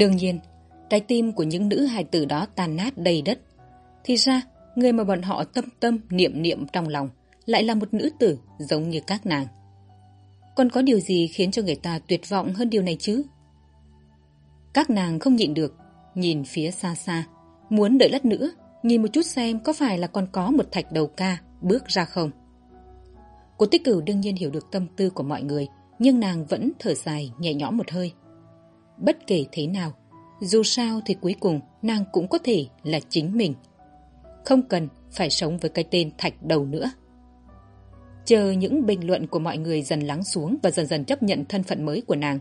Đương nhiên, trái tim của những nữ hài tử đó tàn nát đầy đất. Thì ra, người mà bọn họ tâm tâm niệm niệm trong lòng lại là một nữ tử giống như các nàng. Còn có điều gì khiến cho người ta tuyệt vọng hơn điều này chứ? Các nàng không nhịn được, nhìn phía xa xa, muốn đợi lát nữa, nhìn một chút xem có phải là còn có một thạch đầu ca bước ra không. Cô tích cửu đương nhiên hiểu được tâm tư của mọi người, nhưng nàng vẫn thở dài nhẹ nhõm một hơi bất kể thế nào dù sao thì cuối cùng, nàng cũng có thể là chính mình. Không cần phải sống với cái tên thạch đầu nữa. Chờ những bình luận của mọi người dần lắng xuống và dần dần chấp nhận thân phận mới của nàng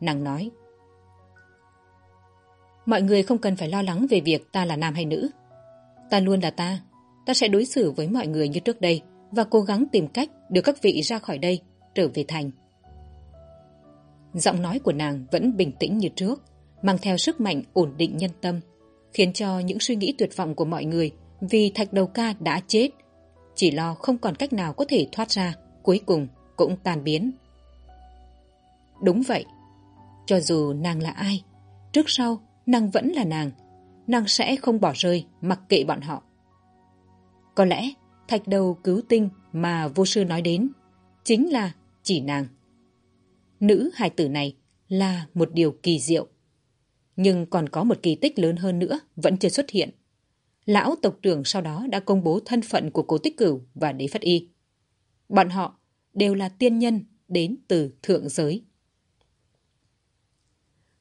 nàng nói, mọi người không cần phải lo lắng về việc ta là nam hay nữ. Ta luôn là ta. Ta sẽ đối xử với mọi người như trước đây và cố gắng tìm cách đưa các vị ra khỏi đây, trở về thành. Giọng nói của nàng vẫn bình tĩnh như trước mang theo sức mạnh ổn định nhân tâm, khiến cho những suy nghĩ tuyệt vọng của mọi người vì thạch đầu ca đã chết. Chỉ lo không còn cách nào có thể thoát ra, cuối cùng cũng tan biến. Đúng vậy, cho dù nàng là ai, trước sau nàng vẫn là nàng nàng sẽ không bỏ rơi mặc kệ bọn họ. Có lẽ thạch đầu cứu tinh mà vô sư nói đến chính là chỉ nàng. Nữ hài tử này là một điều kỳ diệu. Nhưng còn có một kỳ tích lớn hơn nữa vẫn chưa xuất hiện. Lão tộc trưởng sau đó đã công bố thân phận của cố tích cửu và đế phất y. Bọn họ đều là tiên nhân đến từ thượng giới.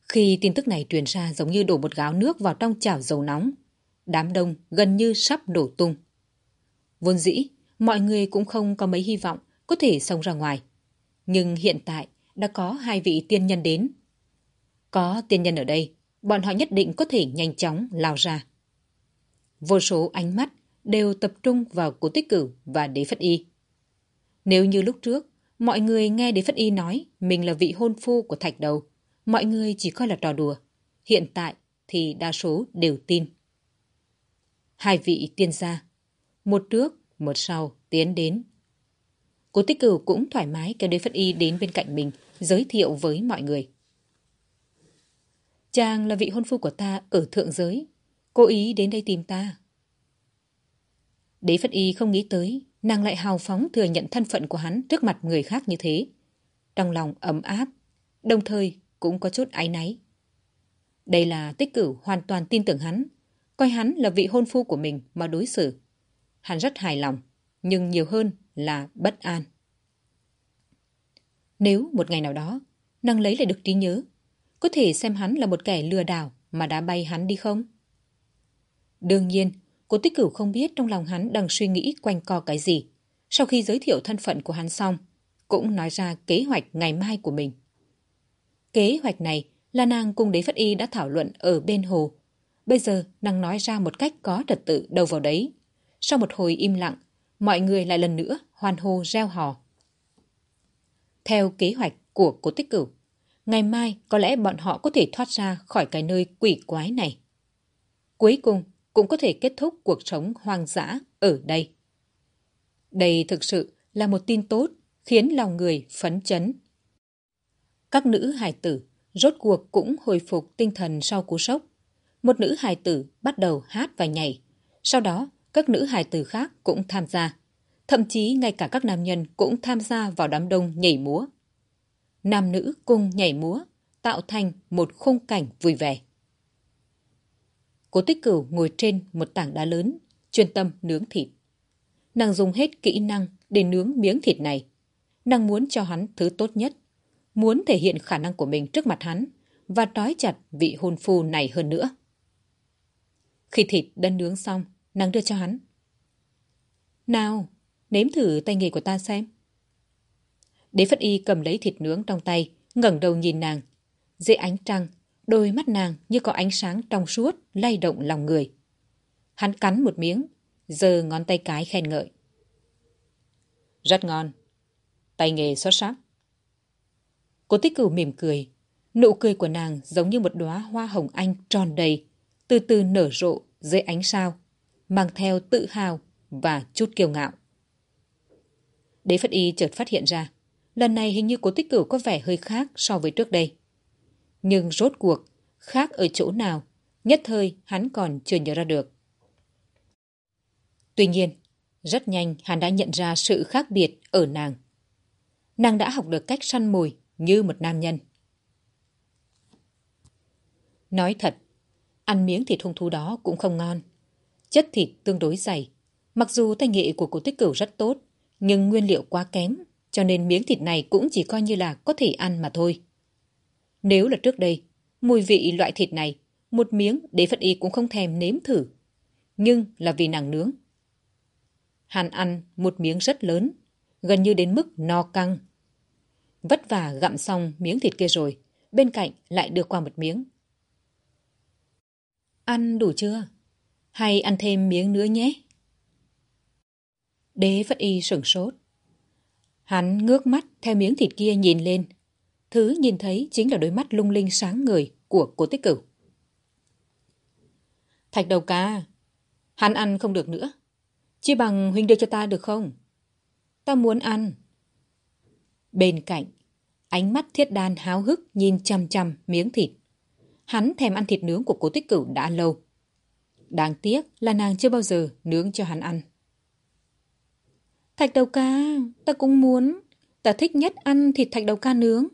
Khi tin tức này truyền ra giống như đổ một gáo nước vào trong chảo dầu nóng, đám đông gần như sắp đổ tung. Vốn dĩ, mọi người cũng không có mấy hy vọng có thể xông ra ngoài. Nhưng hiện tại, đã có hai vị tiên nhân đến. Có tiên nhân ở đây, bọn họ nhất định có thể nhanh chóng lao ra. Vô số ánh mắt đều tập trung vào cố tích cửu và đế phất y. Nếu như lúc trước, mọi người nghe đế phất y nói mình là vị hôn phu của thạch đầu, mọi người chỉ coi là trò đùa. Hiện tại thì đa số đều tin. Hai vị tiên gia, một trước, một sau, tiến đến. Cố tích cửu cũng thoải mái kéo đế phất y đến bên cạnh mình, giới thiệu với mọi người. Chàng là vị hôn phu của ta ở thượng giới, cố ý đến đây tìm ta. Đế Phất Y không nghĩ tới, nàng lại hào phóng thừa nhận thân phận của hắn trước mặt người khác như thế. Trong lòng ấm áp, đồng thời cũng có chút áy náy. Đây là tích cửu hoàn toàn tin tưởng hắn, coi hắn là vị hôn phu của mình mà đối xử. Hắn rất hài lòng, nhưng nhiều hơn là bất an. Nếu một ngày nào đó, nàng lấy lại được trí nhớ, có thể xem hắn là một kẻ lừa đảo mà đã bay hắn đi không? Đương nhiên, cô tích cửu không biết trong lòng hắn đang suy nghĩ quanh co cái gì. Sau khi giới thiệu thân phận của hắn xong, cũng nói ra kế hoạch ngày mai của mình. Kế hoạch này là nàng cùng đế phất y đã thảo luận ở bên hồ. Bây giờ nàng nói ra một cách có trật tự đầu vào đấy. Sau một hồi im lặng, mọi người lại lần nữa hoan hô reo hò. Theo kế hoạch của cô tích cửu, ngày mai có lẽ bọn họ có thể thoát ra khỏi cái nơi quỷ quái này. Cuối cùng cũng có thể kết thúc cuộc sống hoang dã ở đây. Đây thực sự là một tin tốt khiến lòng người phấn chấn. Các nữ hài tử rốt cuộc cũng hồi phục tinh thần sau cú sốc. Một nữ hài tử bắt đầu hát và nhảy. Sau đó, các nữ hài tử khác cũng tham gia. Thậm chí ngay cả các nam nhân cũng tham gia vào đám đông nhảy múa. Nam nữ cùng nhảy múa, tạo thành một khung cảnh vui vẻ. Cố tích cửu ngồi trên một tảng đá lớn, chuyên tâm nướng thịt. Nàng dùng hết kỹ năng để nướng miếng thịt này. Nàng muốn cho hắn thứ tốt nhất, muốn thể hiện khả năng của mình trước mặt hắn và trói chặt vị hôn phu này hơn nữa. Khi thịt đã nướng xong, nàng đưa cho hắn. Nào, nếm thử tay nghề của ta xem. Đế Phất Y cầm lấy thịt nướng trong tay, ngẩng đầu nhìn nàng. Dưới ánh trăng, đôi mắt nàng như có ánh sáng trong suốt, lay động lòng người. Hắn cắn một miếng, giơ ngón tay cái khen ngợi. Rất ngon. Tay nghề xuất sắc. Cô tích cửu mỉm cười. Nụ cười của nàng giống như một đóa hoa hồng anh tròn đầy, từ từ nở rộ dưới ánh sao, mang theo tự hào và chút kiêu ngạo. Đế Phất Y chợt phát hiện ra, lần này hình như cố tích cửu có vẻ hơi khác so với trước đây. Nhưng rốt cuộc, khác ở chỗ nào, nhất thời hắn còn chưa nhớ ra được. Tuy nhiên, rất nhanh hắn đã nhận ra sự khác biệt ở nàng. Nàng đã học được cách săn mồi như một nam nhân. Nói thật, ăn miếng thịt hung thú đó cũng không ngon. Chất thịt tương đối dày. Mặc dù tay nghệ của cổ tích cửu rất tốt, nhưng nguyên liệu quá kém, cho nên miếng thịt này cũng chỉ coi như là có thể ăn mà thôi. Nếu là trước đây, mùi vị loại thịt này, một miếng đế phật y cũng không thèm nếm thử. Nhưng là vì nàng nướng. Hàn ăn một miếng rất lớn, gần như đến mức no căng. Vất vả gặm xong miếng thịt kia rồi, bên cạnh lại đưa qua một miếng. Ăn đủ chưa? Hay ăn thêm miếng nữa nhé? Đế Phất Y sửng sốt. Hắn ngước mắt theo miếng thịt kia nhìn lên. Thứ nhìn thấy chính là đôi mắt lung linh sáng người của cô tích cửu. Thạch đầu ca, hắn ăn không được nữa. chia bằng huynh đưa cho ta được không? Ta muốn ăn. Bên cạnh, ánh mắt thiết đan háo hức nhìn chăm chăm miếng thịt. Hắn thèm ăn thịt nướng của cố tích cửu đã lâu. Đáng tiếc là nàng chưa bao giờ nướng cho hắn ăn. Thạch đầu ca, ta cũng muốn. Ta thích nhất ăn thịt thạch đầu ca nướng.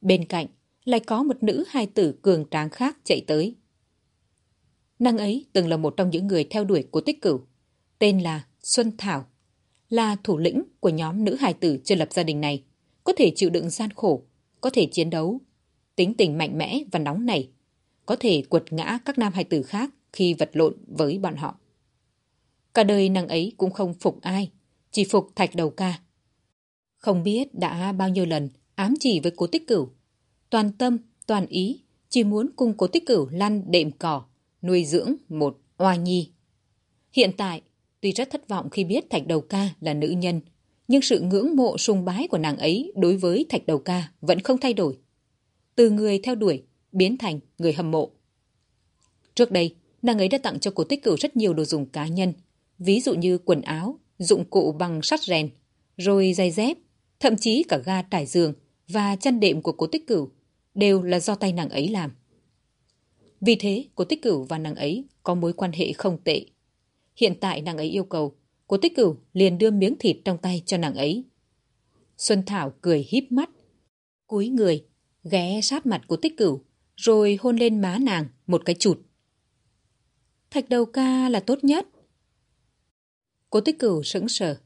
Bên cạnh lại có một nữ hai tử cường tráng khác chạy tới. Nàng ấy từng là một trong những người theo đuổi của tích cửu, tên là Xuân Thảo, là thủ lĩnh của nhóm nữ hài tử chưa lập gia đình này, có thể chịu đựng gian khổ, có thể chiến đấu, tính tình mạnh mẽ và nóng nảy, có thể quật ngã các nam hài tử khác khi vật lộn với bọn họ. Cả đời nàng ấy cũng không phục ai, chỉ phục thạch đầu ca. Không biết đã bao nhiêu lần ám chỉ với cố tích cửu. Toàn tâm, toàn ý, chỉ muốn cùng cố tích cửu lăn đệm cỏ, nuôi dưỡng một oa nhi. Hiện tại, tuy rất thất vọng khi biết thạch đầu ca là nữ nhân, nhưng sự ngưỡng mộ sùng bái của nàng ấy đối với thạch đầu ca vẫn không thay đổi. Từ người theo đuổi, biến thành người hâm mộ. Trước đây, nàng ấy đã tặng cho cố tích cửu rất nhiều đồ dùng cá nhân, ví dụ như quần áo, dụng cụ bằng sắt rèn, rồi giày dép, thậm chí cả ga trải giường và chăn đệm của cố tích cửu đều là do tay nàng ấy làm. Vì thế, cố tích cửu và nàng ấy có mối quan hệ không tệ. Hiện tại nàng ấy yêu cầu, cố tích cửu liền đưa miếng thịt trong tay cho nàng ấy. Xuân Thảo cười híp mắt, cúi người, ghé sát mặt của tích cửu, rồi hôn lên má nàng một cái chụt. Thạch đầu ca là tốt nhất. Cố tích cửu sững sờ.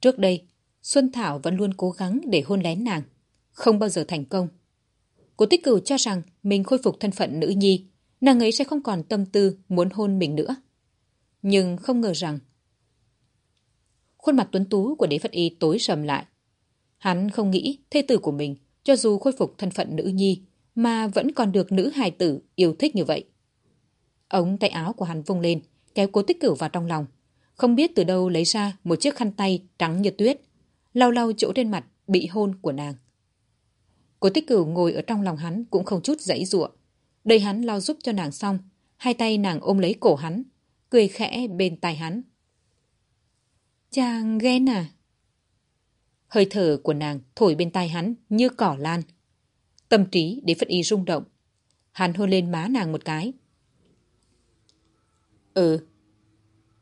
Trước đây, Xuân Thảo vẫn luôn cố gắng để hôn lén nàng, không bao giờ thành công. Cố tích cửu cho rằng mình khôi phục thân phận nữ nhi, nàng ấy sẽ không còn tâm tư muốn hôn mình nữa. Nhưng không ngờ rằng khuôn mặt tuấn tú của đế phật y tối sầm lại. Hắn không nghĩ thê tử của mình, cho dù khôi phục thân phận nữ nhi, mà vẫn còn được nữ hài tử yêu thích như vậy. Ống tay áo của hắn vung lên, kéo cố tích cửu vào trong lòng. Không biết từ đâu lấy ra một chiếc khăn tay trắng như tuyết, lau lau chỗ trên mặt bị hôn của nàng. Cố tích cửu ngồi ở trong lòng hắn cũng không chút dãy giụa. đây hắn lau giúp cho nàng xong, hai tay nàng ôm lấy cổ hắn, cười khẽ bên tai hắn. Chàng ghen à? Hơi thở của nàng thổi bên tai hắn như cỏ lan. Tâm trí để phất y rung động. Hắn hôn lên má nàng một cái. Ừ,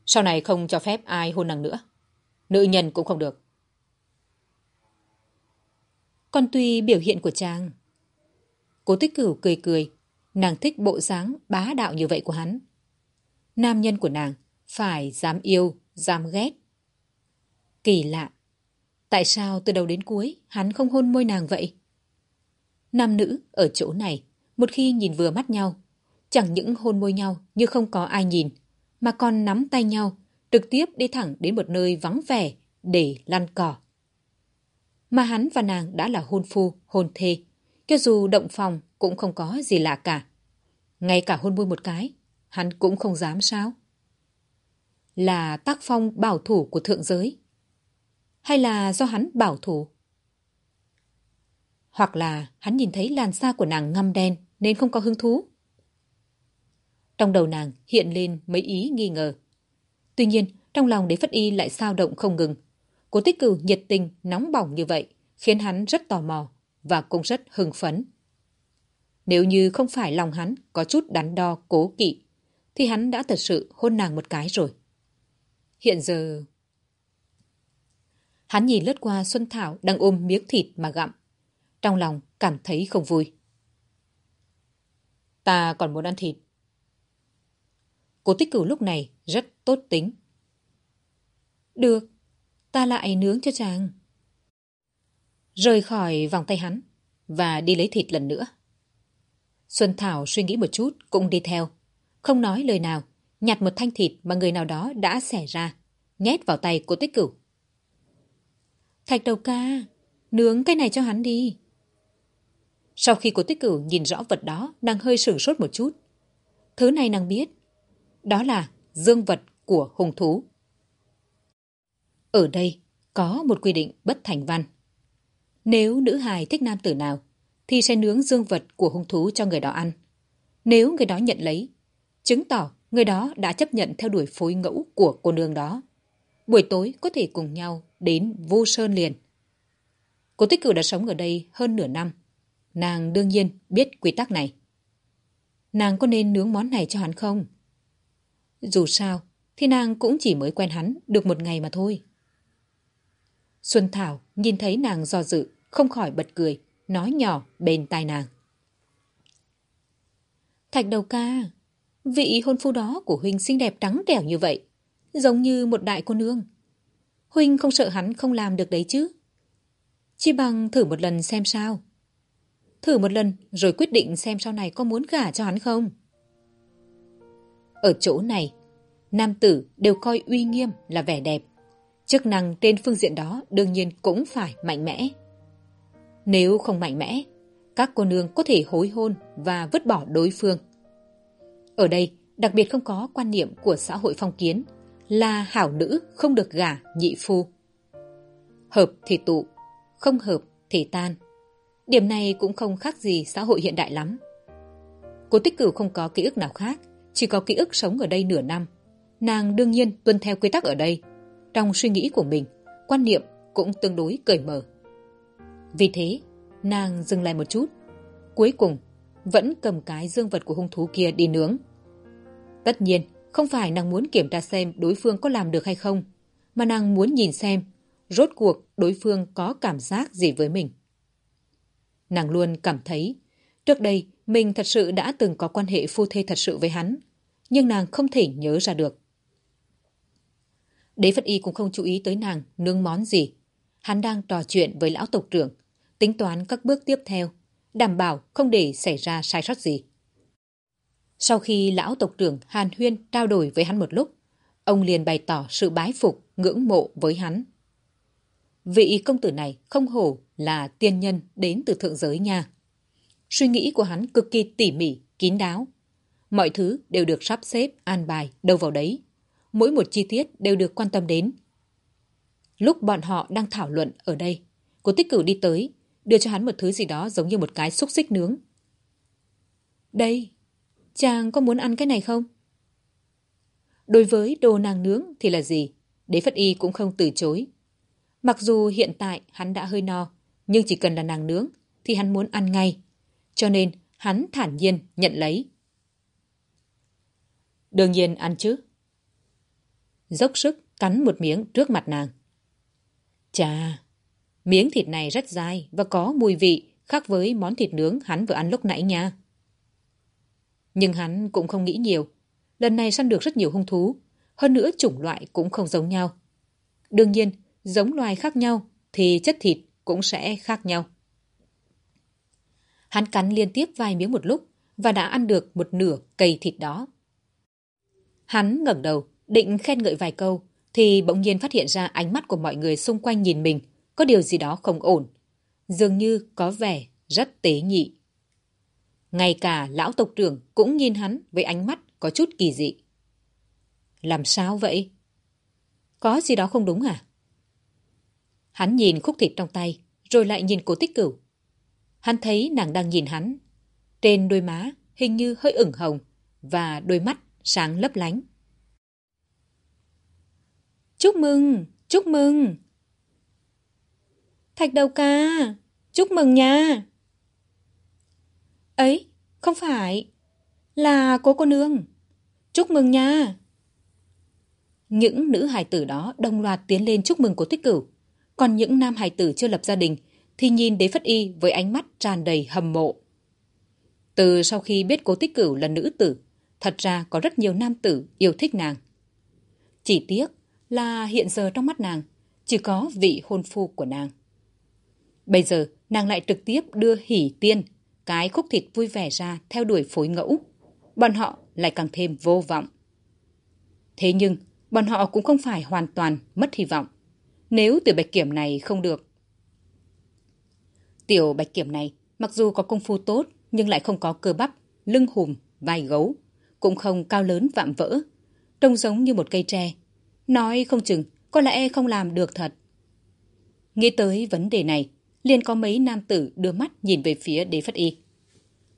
sau này không cho phép ai hôn nàng nữa. Nữ nhân cũng không được. Còn tùy biểu hiện của chàng. Cố tích cửu cười cười, nàng thích bộ dáng bá đạo như vậy của hắn. Nam nhân của nàng phải dám yêu, dám ghét. Kỳ lạ, tại sao từ đầu đến cuối hắn không hôn môi nàng vậy? Nam nữ ở chỗ này, một khi nhìn vừa mắt nhau, Chẳng những hôn môi nhau như không có ai nhìn, mà còn nắm tay nhau, trực tiếp đi thẳng đến một nơi vắng vẻ để lăn cỏ. Mà hắn và nàng đã là hôn phu, hôn thê, cho dù động phòng cũng không có gì lạ cả. Ngay cả hôn môi một cái, hắn cũng không dám sao? Là tác phong bảo thủ của thượng giới? Hay là do hắn bảo thủ? Hoặc là hắn nhìn thấy làn da của nàng ngăm đen nên không có hứng thú? Trong đầu nàng hiện lên mấy ý nghi ngờ. Tuy nhiên, trong lòng đế phất y lại sao động không ngừng. Cố tích cử nhiệt tình, nóng bỏng như vậy, khiến hắn rất tò mò và cũng rất hưng phấn. Nếu như không phải lòng hắn có chút đắn đo cố kỵ, thì hắn đã thật sự hôn nàng một cái rồi. Hiện giờ... Hắn nhìn lướt qua Xuân Thảo đang ôm miếng thịt mà gặm. Trong lòng cảm thấy không vui. Ta còn muốn ăn thịt. Cố tích cửu lúc này rất tốt tính. Được, ta lại nướng cho chàng. Rời khỏi vòng tay hắn và đi lấy thịt lần nữa. Xuân Thảo suy nghĩ một chút cũng đi theo. Không nói lời nào, nhặt một thanh thịt mà người nào đó đã xẻ ra, nhét vào tay của tích cửu. Thạch đầu ca, nướng cái này cho hắn đi. Sau khi cô tích cửu nhìn rõ vật đó, nàng hơi sửng sốt một chút. Thứ này nàng biết, đó là dương vật của hung thú. Ở đây có một quy định bất thành văn. Nếu nữ hài thích nam tử nào, thì sẽ nướng dương vật của hung thú cho người đó ăn. Nếu người đó nhận lấy, chứng tỏ người đó đã chấp nhận theo đuổi phối ngẫu của cô nương đó. Buổi tối có thể cùng nhau đến vô sơn liền. Cô tích Cửu đã sống ở đây hơn nửa năm. Nàng đương nhiên biết quy tắc này. Nàng có nên nướng món này cho hắn không? Dù sao, thì nàng cũng chỉ mới quen hắn được một ngày mà thôi. Xuân Thảo nhìn thấy nàng do dự, không khỏi bật cười, nói nhỏ bên tai nàng. Thạch đầu ca, vị hôn phu đó của Huynh xinh đẹp trắng trẻo như vậy, giống như một đại cô nương. Huynh không sợ hắn không làm được đấy chứ? Chỉ bằng thử một lần xem sao. Thử một lần rồi quyết định xem sau này có muốn gả cho hắn không. Ở chỗ này, nam tử đều coi uy nghiêm là vẻ đẹp. Chức năng trên phương diện đó đương nhiên cũng phải mạnh mẽ. Nếu không mạnh mẽ, các cô nương có thể hối hôn và vứt bỏ đối phương. Ở đây, đặc biệt không có quan niệm của xã hội phong kiến là hảo nữ không được gả nhị phu. Hợp thì tụ, không hợp thì tan. Điểm này cũng không khác gì xã hội hiện đại lắm. Cô tích cửu không có ký ức nào khác, chỉ có ký ức sống ở đây nửa năm. Nàng đương nhiên tuân theo quy tắc ở đây. Trong suy nghĩ của mình, quan niệm cũng tương đối cởi mở. Vì thế, nàng dừng lại một chút. Cuối cùng, vẫn cầm cái dương vật của hung thú kia đi nướng. Tất nhiên, không phải nàng muốn kiểm tra xem đối phương có làm được hay không, mà nàng muốn nhìn xem rốt cuộc đối phương có cảm giác gì với mình. Nàng luôn cảm thấy, trước đây mình thật sự đã từng có quan hệ phu thê thật sự với hắn, nhưng nàng không thể nhớ ra được. Đế Phất Y cũng không chú ý tới nàng nướng món gì. Hắn đang trò chuyện với lão tộc trưởng, tính toán các bước tiếp theo, đảm bảo không để xảy ra sai sót gì. Sau khi lão tộc trưởng Hàn Huyên trao đổi với hắn một lúc, ông liền bày tỏ sự bái phục, ngưỡng mộ với hắn. Vị công tử này không hổ là tiên nhân đến từ thượng giới nha. Suy nghĩ của hắn cực kỳ tỉ mỉ, kín đáo. Mọi thứ đều được sắp xếp, an bài, đâu vào đấy. Mỗi một chi tiết đều được quan tâm đến. Lúc bọn họ đang thảo luận ở đây, cô tích cửu đi tới, đưa cho hắn một thứ gì đó giống như một cái xúc xích nướng. Đây, chàng có muốn ăn cái này không? Đối với đồ nàng nướng thì là gì? Đế Phất Y cũng không từ chối. Mặc dù hiện tại hắn đã hơi no, nhưng chỉ cần là nàng nướng thì hắn muốn ăn ngay. Cho nên hắn thản nhiên nhận lấy. Đương nhiên ăn chứ. Dốc sức cắn một miếng trước mặt nàng. Chà, miếng thịt này rất dai và có mùi vị khác với món thịt nướng hắn vừa ăn lúc nãy nha. Nhưng hắn cũng không nghĩ nhiều. Lần này săn được rất nhiều hung thú, hơn nữa chủng loại cũng không giống nhau. Đương nhiên, giống loài khác nhau thì chất thịt cũng sẽ khác nhau. Hắn cắn liên tiếp vài miếng một lúc, và đã ăn được một nửa cây thịt đó. Hắn ngẩng đầu, định khen ngợi vài câu, thì bỗng nhiên phát hiện ra ánh mắt của mọi người xung quanh nhìn mình, có điều gì đó không ổn. Dường như có vẻ rất tế nhị. Ngay cả lão tộc trưởng cũng nhìn hắn với ánh mắt có chút kỳ dị. Làm sao vậy? Có gì đó không đúng à? Hắn nhìn khúc thịt trong tay, rồi lại nhìn cố tích cửu. Hắn thấy nàng đang nhìn hắn. Trên đôi má hình như hơi ửng hồng và đôi mắt sáng lấp lánh. Chúc mừng, chúc mừng. Thạch đầu ca, chúc mừng nha. Ấy, không phải, là cô cô nương. Chúc mừng nha. Những nữ hài tử đó đồng loạt tiến lên chúc mừng cô tích cửu. Còn những nam hài tử chưa lập gia đình thì nhìn đế phất y với ánh mắt tràn đầy hâm mộ. Từ sau khi biết cố tích cửu là nữ tử, thật ra có rất nhiều nam tử yêu thích nàng. Chỉ tiếc là hiện giờ trong mắt nàng chỉ có vị hôn phu của nàng. Bây giờ nàng lại trực tiếp đưa hỉ tiên, cái khúc thịt vui vẻ ra theo đuổi phối ngẫu. Bọn họ lại càng thêm vô vọng. Thế nhưng, bọn họ cũng không phải hoàn toàn mất hy vọng. Nếu tiểu bạch kiểm này không được. Tiểu bạch kiểm này, mặc dù có công phu tốt, nhưng lại không có cơ bắp, lưng hùm, vai gấu, cũng không cao lớn vạm vỡ, trông giống như một cây tre. Nói không chừng, có lẽ không làm được thật. Nghĩ tới vấn đề này, liền có mấy nam tử đưa mắt nhìn về phía đế phất y.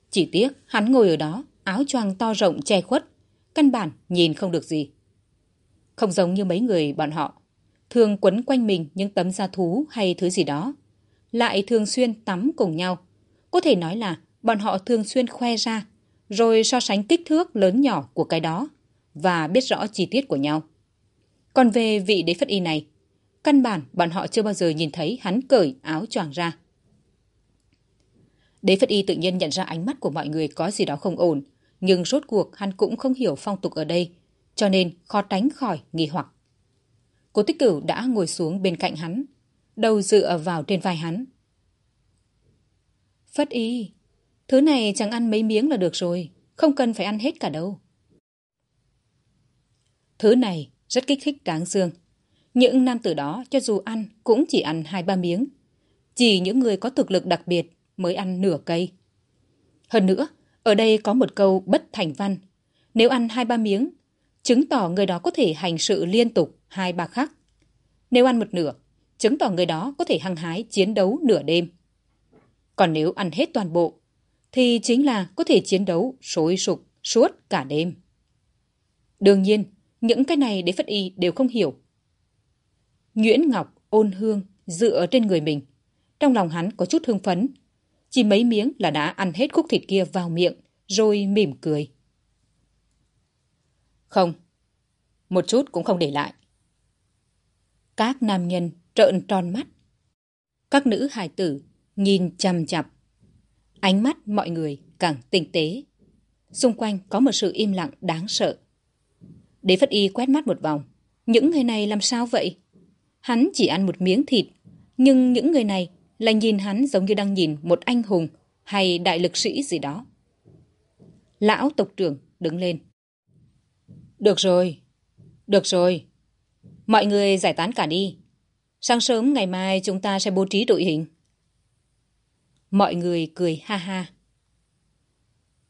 Chỉ tiếc, hắn ngồi ở đó, áo choàng to rộng che khuất, căn bản nhìn không được gì. Không giống như mấy người bọn họ, thường quấn quanh mình những tấm da thú hay thứ gì đó, lại thường xuyên tắm cùng nhau. Có thể nói là bọn họ thường xuyên khoe ra, rồi so sánh kích thước lớn nhỏ của cái đó và biết rõ chi tiết của nhau. Còn về vị đế phất y này, căn bản bọn họ chưa bao giờ nhìn thấy hắn cởi áo choàng ra. Đế phất y tự nhiên nhận ra ánh mắt của mọi người có gì đó không ổn, nhưng rốt cuộc hắn cũng không hiểu phong tục ở đây, cho nên khó tránh khỏi nghi hoặc. Cố tích cửu đã ngồi xuống bên cạnh hắn, đầu dựa vào trên vai hắn. Phất y, thứ này chẳng ăn mấy miếng là được rồi, không cần phải ăn hết cả đâu. Thứ này rất kích thích đáng xương. Những nam tử đó cho dù ăn cũng chỉ ăn hai ba miếng. Chỉ những người có thực lực đặc biệt mới ăn nửa cây. Hơn nữa, ở đây có một câu bất thành văn. Nếu ăn hai ba miếng, chứng tỏ người đó có thể hành sự liên tục hai ba khắc. Nếu ăn một nửa, chứng tỏ người đó có thể hăng hái chiến đấu nửa đêm. Còn nếu ăn hết toàn bộ, thì chính là có thể chiến đấu sôi sục suốt cả đêm. Đương nhiên, những cái này đế phất y đều không hiểu. Nguyễn Ngọc ôn hương dựa trên người mình. Trong lòng hắn có chút hưng phấn. Chỉ mấy miếng là đã ăn hết khúc thịt kia vào miệng, rồi mỉm cười. Không, một chút cũng không để lại. Các nam nhân trợn tròn mắt. Các nữ hài tử nhìn chằm chặp. Ánh mắt mọi người càng tinh tế. Xung quanh có một sự im lặng đáng sợ. Đế Phất Y quét mắt một vòng. Những người này làm sao vậy? Hắn chỉ ăn một miếng thịt, nhưng những người này là nhìn hắn giống như đang nhìn một anh hùng hay đại lực sĩ gì đó. Lão tộc trưởng đứng lên. Được rồi, được rồi. Mọi người giải tán cả đi. Sáng sớm ngày mai chúng ta sẽ bố trí đội hình. Mọi người cười ha ha.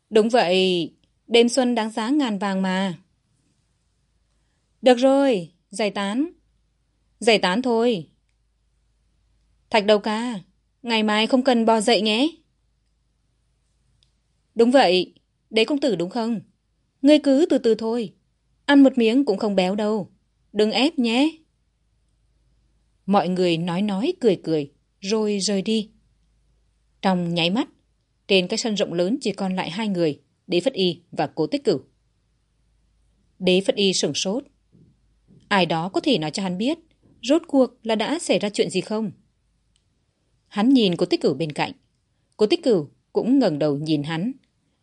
Đúng vậy, đêm xuân đáng giá ngàn vàng mà. Được rồi, giải tán. Giải tán thôi. Thạch đầu ca, ngày mai không cần bò dậy nhé. Đúng vậy, đế công tử đúng không? Ngươi cứ từ từ thôi. Ăn một miếng cũng không béo đâu. Đừng ép nhé. Mọi người nói nói cười cười, rồi rời đi. Trong nháy mắt, trên cái sân rộng lớn chỉ còn lại hai người, Đế Phất Y và Cố Tích Cửu. Đế Phất Y sửng sốt. Ai đó có thể nói cho hắn biết, rốt cuộc là đã xảy ra chuyện gì không? Hắn nhìn Cố Tích Cửu bên cạnh. Cố Tích Cửu cũng ngẩng đầu nhìn hắn.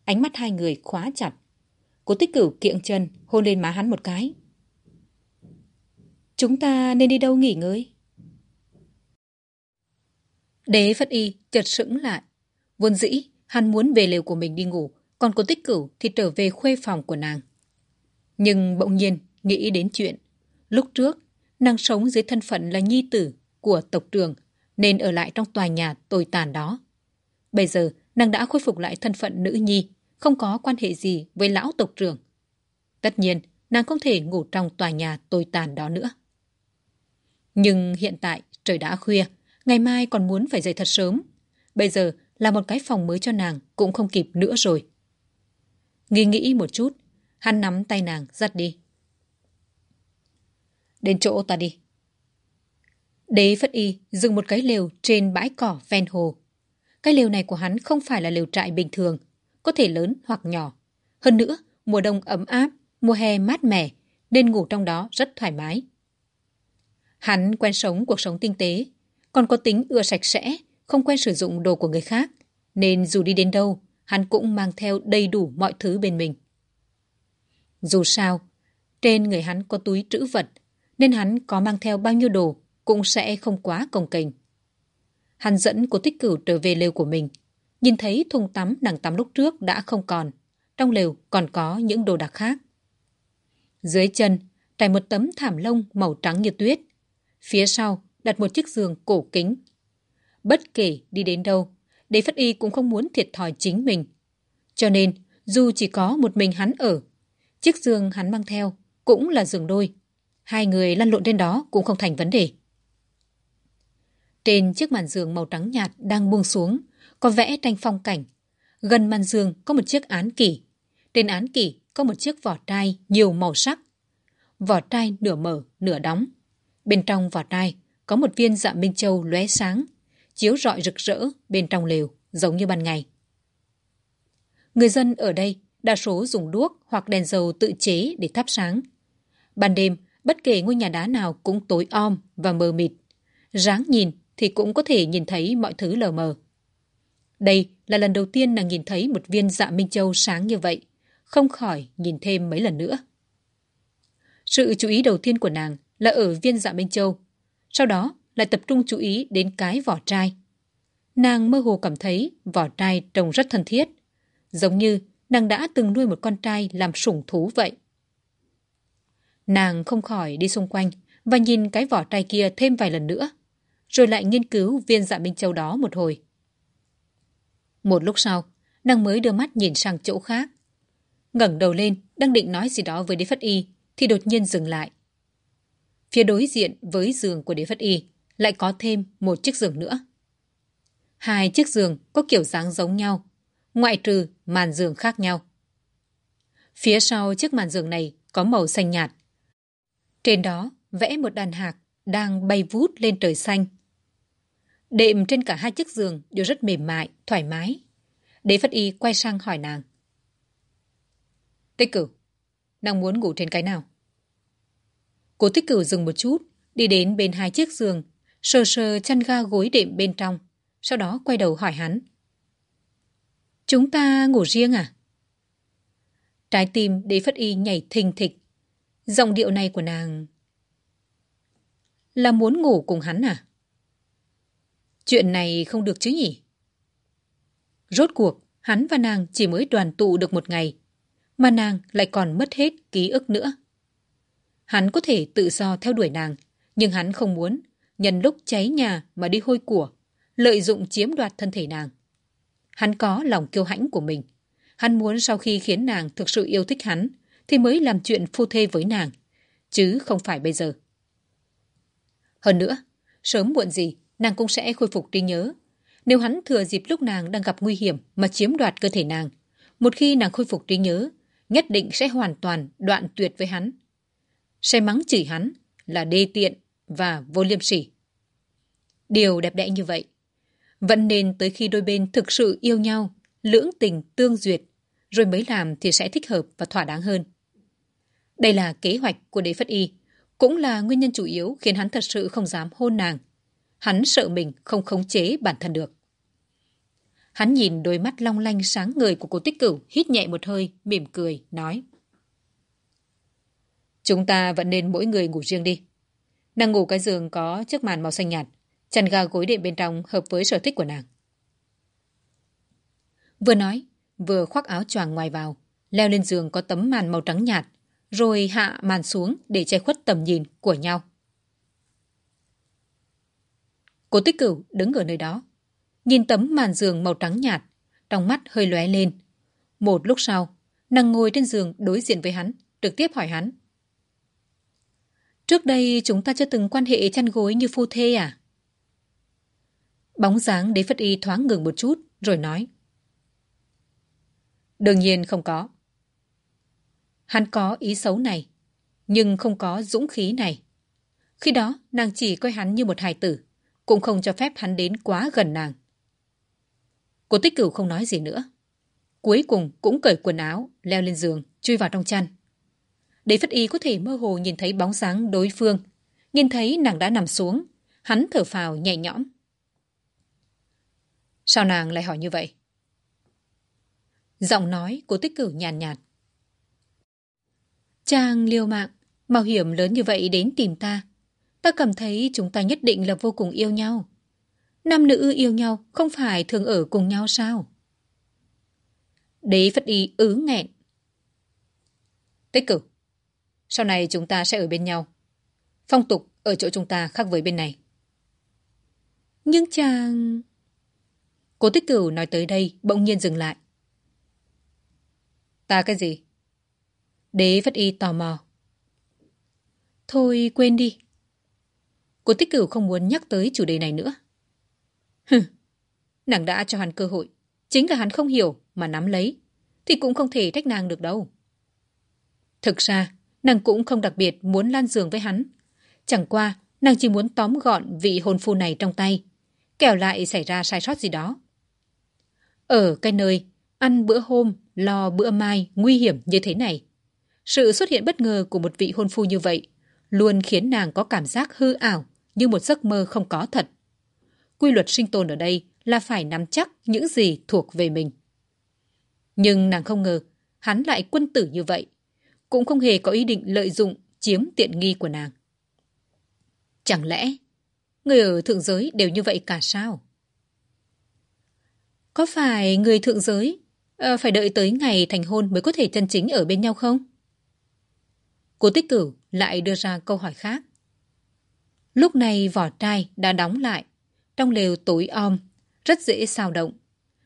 Ánh mắt hai người khóa chặt. Cố Tích Cửu kiệng chân, hôn lên má hắn một cái. Chúng ta nên đi đâu nghỉ ngơi? Đế Phất Y chợt sững lại. Vốn dĩ, hắn muốn về lều của mình đi ngủ, còn cô tích cửu thì trở về khuê phòng của nàng. Nhưng bỗng nhiên nghĩ đến chuyện. Lúc trước, nàng sống dưới thân phận là nhi tử của tộc trưởng nên ở lại trong tòa nhà tồi tàn đó. Bây giờ, nàng đã khôi phục lại thân phận nữ nhi, không có quan hệ gì với lão tộc trưởng. Tất nhiên, nàng không thể ngủ trong tòa nhà tồi tàn đó nữa. Nhưng hiện tại trời đã khuya, ngày mai còn muốn phải dậy thật sớm. Bây giờ là một cái phòng mới cho nàng cũng không kịp nữa rồi. Nghi nghĩ một chút, hắn nắm tay nàng dắt đi. Đến chỗ ta đi. Đế Phất Y dừng một cái lều trên bãi cỏ ven hồ. Cái lều này của hắn không phải là lều trại bình thường, có thể lớn hoặc nhỏ. Hơn nữa, mùa đông ấm áp, mùa hè mát mẻ, nên ngủ trong đó rất thoải mái. Hắn quen sống cuộc sống tinh tế, còn có tính ưa sạch sẽ, không quen sử dụng đồ của người khác, nên dù đi đến đâu, hắn cũng mang theo đầy đủ mọi thứ bên mình. Dù sao, trên người hắn có túi trữ vật, nên hắn có mang theo bao nhiêu đồ cũng sẽ không quá công kềnh. Hắn dẫn cô tích cửu trở về lều của mình, nhìn thấy thùng tắm nàng tắm lúc trước đã không còn, trong lều còn có những đồ đạc khác. Dưới chân trải một tấm thảm lông màu trắng như tuyết, phía sau đặt một chiếc giường cổ kính. Bất kể đi đến đâu, Đế Phất Y cũng không muốn thiệt thòi chính mình. Cho nên, dù chỉ có một mình hắn ở, chiếc giường hắn mang theo cũng là giường đôi. Hai người lăn lộn trên đó cũng không thành vấn đề. Trên chiếc màn giường màu trắng nhạt đang buông xuống, có vẽ tranh phong cảnh. Gần màn giường có một chiếc án kỷ. Trên án kỷ có một chiếc vỏ trai nhiều màu sắc. Vỏ trai nửa mở, nửa đóng. Bên trong vỏ trai có một viên dạ minh châu lóe sáng, chiếu rọi rực rỡ bên trong lều, giống như ban ngày. Người dân ở đây đa số dùng đuốc hoặc đèn dầu tự chế để thắp sáng. Ban đêm, bất kể ngôi nhà đá nào cũng tối om và mờ mịt. Ráng nhìn thì cũng có thể nhìn thấy mọi thứ lờ mờ. Đây là lần đầu tiên nàng nhìn thấy một viên dạ Minh Châu sáng như vậy, không khỏi nhìn thêm mấy lần nữa. Sự chú ý đầu tiên của nàng là ở viên dạ Minh Châu, sau đó lại tập trung chú ý đến cái vỏ trai. Nàng mơ hồ cảm thấy vỏ trai trông rất thân thiết, giống như nàng đã từng nuôi một con trai làm sủng thú vậy. Nàng không khỏi đi xung quanh và nhìn cái vỏ trai kia thêm vài lần nữa, rồi lại nghiên cứu viên dạ Minh Châu đó một hồi. Một lúc sau, nàng mới đưa mắt nhìn sang chỗ khác. ngẩng đầu lên, đang định nói gì đó với đế phất y, thì đột nhiên dừng lại. Phía đối diện với giường của đế phất y lại có thêm một chiếc giường nữa. Hai chiếc giường có kiểu dáng giống nhau, ngoại trừ màn giường khác nhau. Phía sau chiếc màn giường này có màu xanh nhạt. Trên đó vẽ một đàn hạc đang bay vút lên trời xanh. Đệm trên cả hai chiếc giường đều rất mềm mại, thoải mái. Đế Phất Y quay sang hỏi nàng. Tích cửu, nàng muốn ngủ trên cái nào? Cô tích cửu dừng một chút, đi đến bên hai chiếc giường, sờ sờ chăn ga gối đệm bên trong, sau đó quay đầu hỏi hắn. Chúng ta ngủ riêng à? Trái tim đế phất y nhảy thình thịch. Giọng điệu này của nàng... Là muốn ngủ cùng hắn à? Chuyện này không được chứ nhỉ? Rốt cuộc, hắn và nàng chỉ mới đoàn tụ được một ngày, mà nàng lại còn mất hết ký ức nữa. Hắn có thể tự do theo đuổi nàng, nhưng hắn không muốn nhân lúc cháy nhà mà đi hôi của, lợi dụng chiếm đoạt thân thể nàng. Hắn có lòng kiêu hãnh của mình. Hắn muốn sau khi khiến nàng thực sự yêu thích hắn, thì mới làm chuyện phu thê với nàng, chứ không phải bây giờ. Hơn nữa, sớm muộn gì, nàng cũng sẽ khôi phục trí nhớ. Nếu hắn thừa dịp lúc nàng đang gặp nguy hiểm mà chiếm đoạt cơ thể nàng, một khi nàng khôi phục trí nhớ, nhất định sẽ hoàn toàn đoạn tuyệt với hắn. Sẽ mắng chửi hắn là đê tiện và vô liêm sỉ. Điều đẹp đẽ như vậy, vẫn nên tới khi đôi bên thực sự yêu nhau, lưỡng tình tương duyệt, rồi mới làm thì sẽ thích hợp và thỏa đáng hơn. Đây là kế hoạch của đế phất y, cũng là nguyên nhân chủ yếu khiến hắn thật sự không dám hôn nàng. Hắn sợ mình không khống chế bản thân được. Hắn nhìn đôi mắt long lanh sáng ngời của cô tích cửu, hít nhẹ một hơi, mỉm cười, nói. Chúng ta vẫn nên mỗi người ngủ riêng đi. Nàng ngủ cái giường có chiếc màn màu xanh nhạt, chăn ga gối đệm bên trong hợp với sở thích của nàng. Vừa nói, vừa khoác áo choàng ngoài vào, leo lên giường có tấm màn màu trắng nhạt, rồi hạ màn xuống để che khuất tầm nhìn của nhau. Cố tích cửu đứng ở nơi đó, nhìn tấm màn giường màu trắng nhạt, trong mắt hơi lóe lên. Một lúc sau, nàng ngồi trên giường đối diện với hắn, trực tiếp hỏi hắn. Trước đây chúng ta chưa từng quan hệ chăn gối như phu thê à? Bóng dáng đế phất y thoáng ngừng một chút, rồi nói. Đương nhiên không có. Hắn có ý xấu này, nhưng không có dũng khí này. Khi đó, nàng chỉ coi hắn như một hài tử, cũng không cho phép hắn đến quá gần nàng. Cô tích cửu không nói gì nữa. Cuối cùng cũng cởi quần áo, leo lên giường, chui vào trong chăn. Đế Phất Y có thể mơ hồ nhìn thấy bóng dáng đối phương. Nhìn thấy nàng đã nằm xuống, hắn thở phào nhẹ nhõm. Sao nàng lại hỏi như vậy? Giọng nói của tích cửu nhàn nhạt, nhạt. Chàng liêu mạng, mạo hiểm lớn như vậy đến tìm ta. Ta cảm thấy chúng ta nhất định là vô cùng yêu nhau. Nam nữ yêu nhau không phải thường ở cùng nhau sao? Đế Phất Y ứ nghẹn. Tích cửu, sau này chúng ta sẽ ở bên nhau. Phong tục ở chỗ chúng ta khác với bên này. Nhưng chàng... Cố tích cửu nói tới đây bỗng nhiên dừng lại. Ta cái gì? Đế Phất Y tò mò. Thôi quên đi. Cố tích cửu không muốn nhắc tới chủ đề này nữa. Hừ, nàng đã cho hắn cơ hội. Chính là hắn không hiểu mà nắm lấy. Thì cũng không thể trách nàng được đâu. Thực ra, nàng cũng không đặc biệt muốn lan giường với hắn. Chẳng qua, nàng chỉ muốn tóm gọn vị hôn phu này trong tay. Kẻo lại xảy ra sai sót gì đó. Ở cái nơi, ăn bữa hôm, lo bữa mai nguy hiểm như thế này. Sự xuất hiện bất ngờ của một vị hôn phu như vậy luôn khiến nàng có cảm giác hư ảo như một giấc mơ không có thật. Quy luật sinh tồn ở đây là phải nắm chắc những gì thuộc về mình. Nhưng nàng không ngờ hắn lại quân tử như vậy, cũng không hề có ý định lợi dụng chiếm tiện nghi của nàng. Chẳng lẽ người ở thượng giới đều như vậy cả sao? Có phải người thượng giới uh, phải đợi tới ngày thành hôn mới có thể chân chính ở bên nhau không? Cô tích cửu lại đưa ra câu hỏi khác. Lúc này vỏ trai đã đóng lại, trong lều tối om, rất dễ sao động.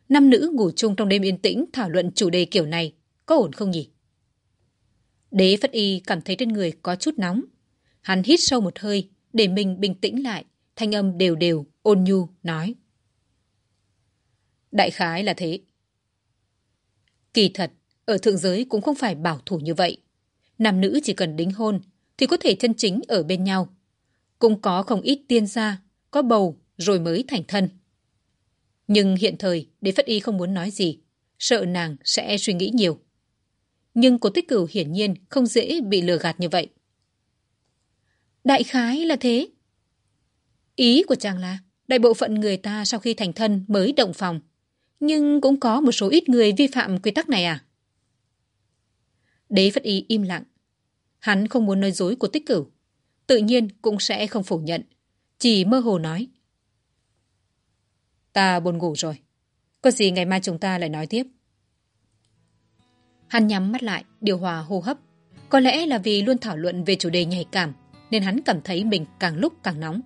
Năm nữ ngủ chung trong đêm yên tĩnh thảo luận chủ đề kiểu này, có ổn không nhỉ? Đế Phất Y cảm thấy trên người có chút nóng. Hắn hít sâu một hơi để mình bình tĩnh lại, thanh âm đều đều, ôn nhu, nói. Đại khái là thế. Kỳ thật, ở thượng giới cũng không phải bảo thủ như vậy. Nam nữ chỉ cần đính hôn thì có thể chân chính ở bên nhau. Cũng có không ít tiên gia, có bầu rồi mới thành thân. Nhưng hiện thời, Đế Phất Y không muốn nói gì, sợ nàng sẽ suy nghĩ nhiều. Nhưng cô tích cửu hiển nhiên không dễ bị lừa gạt như vậy. Đại khái là thế. Ý của chàng là, đại bộ phận người ta sau khi thành thân mới động phòng. Nhưng cũng có một số ít người vi phạm quy tắc này à? Đế Phất Ý im lặng. Hắn không muốn nói dối của tích cửu. Tự nhiên cũng sẽ không phủ nhận. Chỉ mơ hồ nói. Ta buồn ngủ rồi. Có gì ngày mai chúng ta lại nói tiếp. Hắn nhắm mắt lại, điều hòa hô hấp. Có lẽ là vì luôn thảo luận về chủ đề nhạy cảm, nên hắn cảm thấy mình càng lúc càng nóng.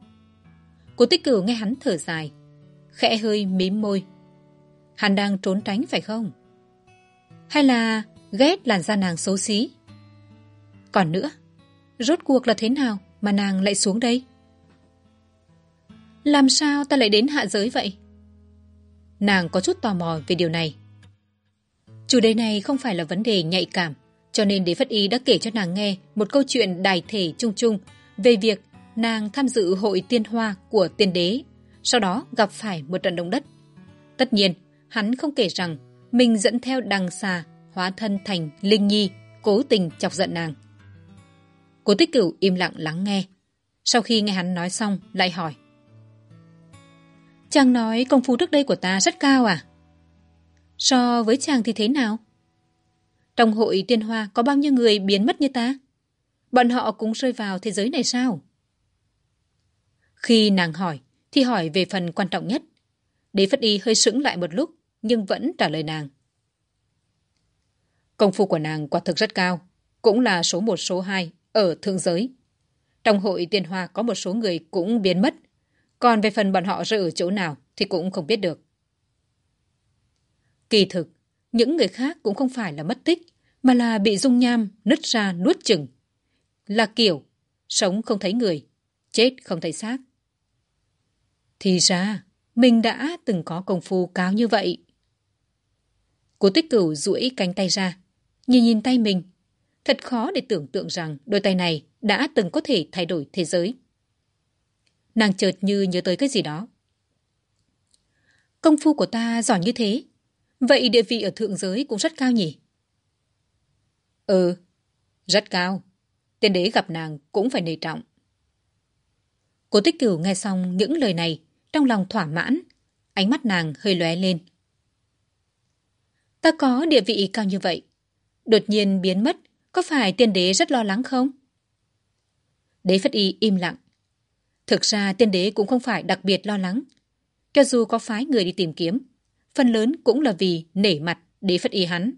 Cô tích cửu nghe hắn thở dài, khẽ hơi mím môi. Hắn đang trốn tránh phải không? Hay là ghét làn da nàng xấu xí? Còn nữa, rốt cuộc là thế nào mà nàng lại xuống đây? Làm sao ta lại đến hạ giới vậy? Nàng có chút tò mò về điều này. Chủ đề này không phải là vấn đề nhạy cảm, cho nên Đế Phất Y đã kể cho nàng nghe một câu chuyện đài thể chung chung về việc nàng tham dự hội tiên hoa của tiên đế, sau đó gặp phải một trận động đất. Tất nhiên, hắn không kể rằng mình dẫn theo đằng xà hóa thân thành Linh Nhi, cố tình chọc giận nàng. Cố tích cửu im lặng lắng nghe. Sau khi nghe hắn nói xong, lại hỏi. Chàng nói công phu trước đây của ta rất cao à? So với chàng thì thế nào? Trong hội tiên hoa có bao nhiêu người biến mất như ta? Bọn họ cũng rơi vào thế giới này sao? Khi nàng hỏi, thì hỏi về phần quan trọng nhất. Đế Phất Y hơi sững lại một lúc, nhưng vẫn trả lời nàng. Công phu của nàng quả thực rất cao, cũng là số một số hai ở thượng giới. Trong hội tiên hoa có một số người cũng biến mất, còn về phần bọn họ rơi ở chỗ nào thì cũng không biết được. Kỳ thực, những người khác cũng không phải là mất tích, mà là bị dung nham nứt ra nuốt chừng. Là kiểu, sống không thấy người, chết không thấy xác. Thì ra, mình đã từng có công phu cao như vậy. Cố tích cửu duỗi cánh tay ra, nhìn nhìn tay mình. Thật khó để tưởng tượng rằng đôi tay này đã từng có thể thay đổi thế giới. Nàng chợt như nhớ tới cái gì đó. Công phu của ta giỏi như thế, vậy địa vị ở thượng giới cũng rất cao nhỉ? Ừ, rất cao. Tiên đế gặp nàng cũng phải nề trọng. Cố tích cửu nghe xong những lời này, trong lòng thỏa mãn, ánh mắt nàng hơi lóe lên. Ta có địa vị cao như vậy, đột nhiên biến mất, có phải tiên đế rất lo lắng không? Đế Phất Y im lặng. Thực ra tiên đế cũng không phải đặc biệt lo lắng. Cho dù có phái người đi tìm kiếm, phần lớn cũng là vì nể mặt đế Phất Y hắn.